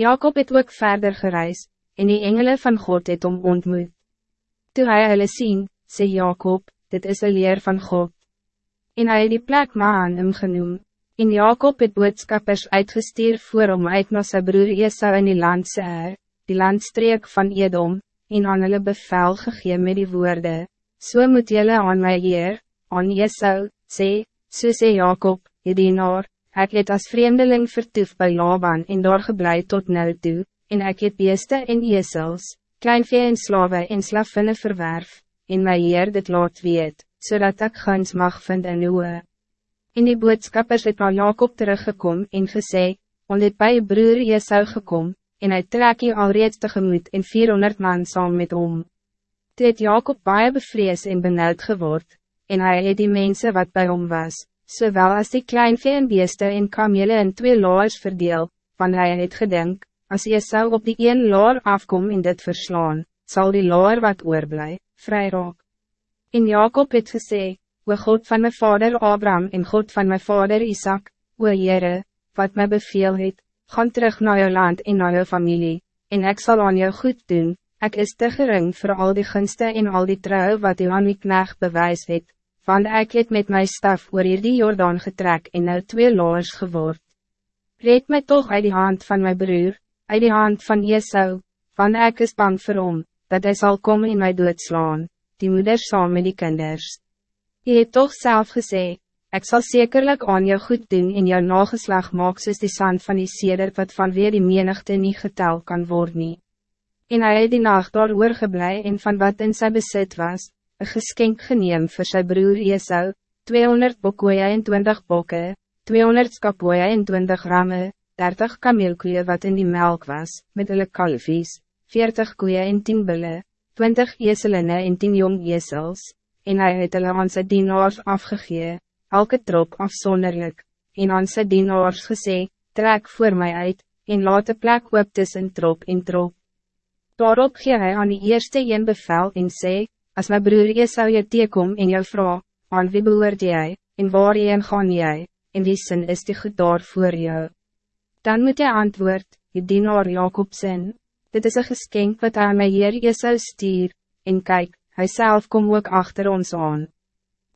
Jacob het ook verder gereis, en die engelen van God het om ontmoet. Toe hy hulle sien, sê Jacob, dit is een leer van God. En hy het die plek Maan genoem. En Jacob het boodskappers uitgestuur voor om uit na sy broer Esau in die land Seer, die landstreek van Edom, en aan hulle bevel gegee met die woorden: So moet jylle aan my heer, aan Esau, sê, so sê Jacob, je dienaar, ek het as vreemdeling vertoef bij Laban en daar geblei tot nou toe, en ek het beeste en esels, kleinvee en slawe en slavinne verwerf, en my heer dit laat weet, zodat ik guns mag vind in uwe. En die boodskappers het naar Jacob teruggekom en gesê, want het by je broer Esau gekom, en hy trek je alreeds tegemoet en 400 man saam met hom. Toe het Jacob baie bevrees en benauwd geword, en hij het die mensen wat bij hom was, zowel als die kleinvee en beeste en kamele in twee laars verdeel, van hij het gedink, als Esau op die een laar afkom en dit verslaan, zal die laar wat oorblij, vrij raak. En Jacob het gesê, o God van mijn vader Abraham en God van mijn vader Isaac, o Heere, wat mij beveel het, gaan terug naar jou land en naar jou familie, en ik zal aan jou goed doen, ik is te gering voor al die gunsten en al die trouw wat u aan my knecht bewys het, want ik het met mijn staf oor hier die Jordaan getrek en nou twee loers geword. Red mij toch uit die hand van mijn broer, uit die hand van Esau, want ik is bang vir hom, dat hij zal komen in mij doodslaan, die moeders saam met die kinders. Je het toch zelf gezegd, ik zal zekerlijk aan je goed doen in jouw nageslag maak soos die sand van die seder wat van weer die menigte niet getel kan worden. En hij het die nacht daar oorgeblij en van wat in zijn bezit was, een geschenk geneem voor zijn broer Esau, 200 bokoeie en 20 bokken, 200 skapoeie en 20 ramme, 30 kameelkoeie wat in die melk was, met hulle kalvies, 40 koeie en 10 bulle, 20 eselinne en 10 jong esels en hij het hulle aan sy dienaars afgegee, elke trop afzonderlijk, en aan sy dienaars gesê, trek voor mij uit, en laat de plek oop tussen trop en trop. Daarop gee hy aan die eerste een bevel en sê, as my broer Esau jou teekom en jou vraag, aan wie behoort jy, en waarheen gaan jy, en wie sin is die goed daar voor jou? Dan moet jy antwoord, die dienaar Jacob sin, dit is een geschenk wat aan my Heer Esau stuur, en kijk, hij zelf kom ook achter ons aan.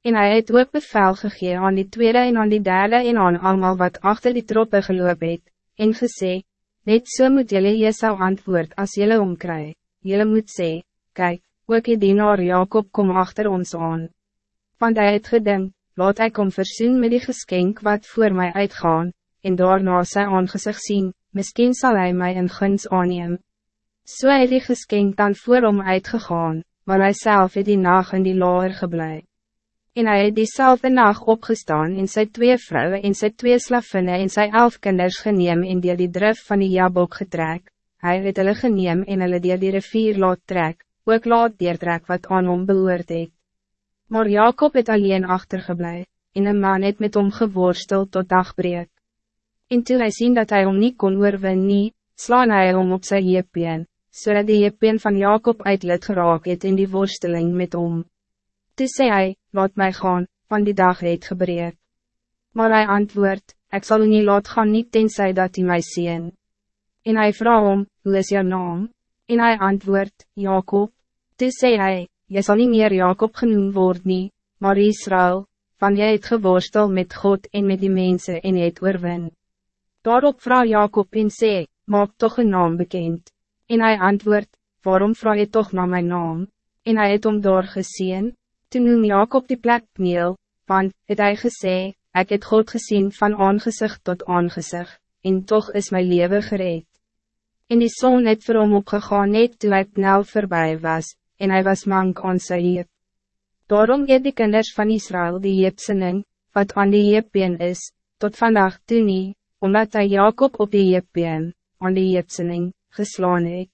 En hij het ook bevel gegee aan die tweede en aan die derde en aan allemaal wat achter die troppe geloop het, en gesê, net so moet jylle Jesu antwoord as jylle omkry, jylle moet sê, kijk, ook die dienaar Jacob kom achter ons aan. Want hij het gedink, laat ik om versoen met die geskenk wat voor mij uitgaan, en daarna sy aangezicht zien, misschien zal hij mij een guns aanneem. So het die geskenk dan voor hom uitgegaan, maar hij zelf het die nacht in die laar geblei. En hij het diezelfde nacht opgestaan in zijn twee vrouwen en zijn twee slavinnen en zijn elf kinders geneem en die die drif van die jabok getrek. Hij het hulle geneem en hulle die die rivier laat trek, ook laat deertrek wat aan hom behoort het. Maar Jacob het alleen achtergeblij, en een man het met hom geworstel tot dagbreek. En toe hy sien dat hij hom niet kon oorwin nie, slaan hy hom op sy heepbeen, so die heppeen van Jacob uit lid geraak het in die worsteling met hom. Toe sê hy, laat mij gaan, van die dag het gebreek. Maar hij antwoord, ik zal u niet laat gaan niet tenzij dat hij mij zien. En hij vraagt om, hoe is jouw naam? En hij antwoord, Jacob. Toe sê hy, jy sal nie meer Jacob genoemd word nie, maar Israël, van jy het geworstel met God en met die mensen en het oorwin. Daarop vraag Jacob en sê, maak toch een naam bekend. En hij antwoord, waarom vraag je toch naar mijn naam? En hij het om door gezien, toen noem Jacob die plek Pneel, want het hy gesê, ik het God gezien van aangezicht tot aangezicht, en toch is mijn leven gereed. En die zon het vir hom opgegaan net toe hy Pneel voorbij was, en hij was mank aan sy heep. Daarom eet die kinders van Israël die heepsinning, wat aan die heepbeen is, tot vandaag toe nie, omdat hij Jacob op die heepbeen, aan die heepsinning, geslaan het.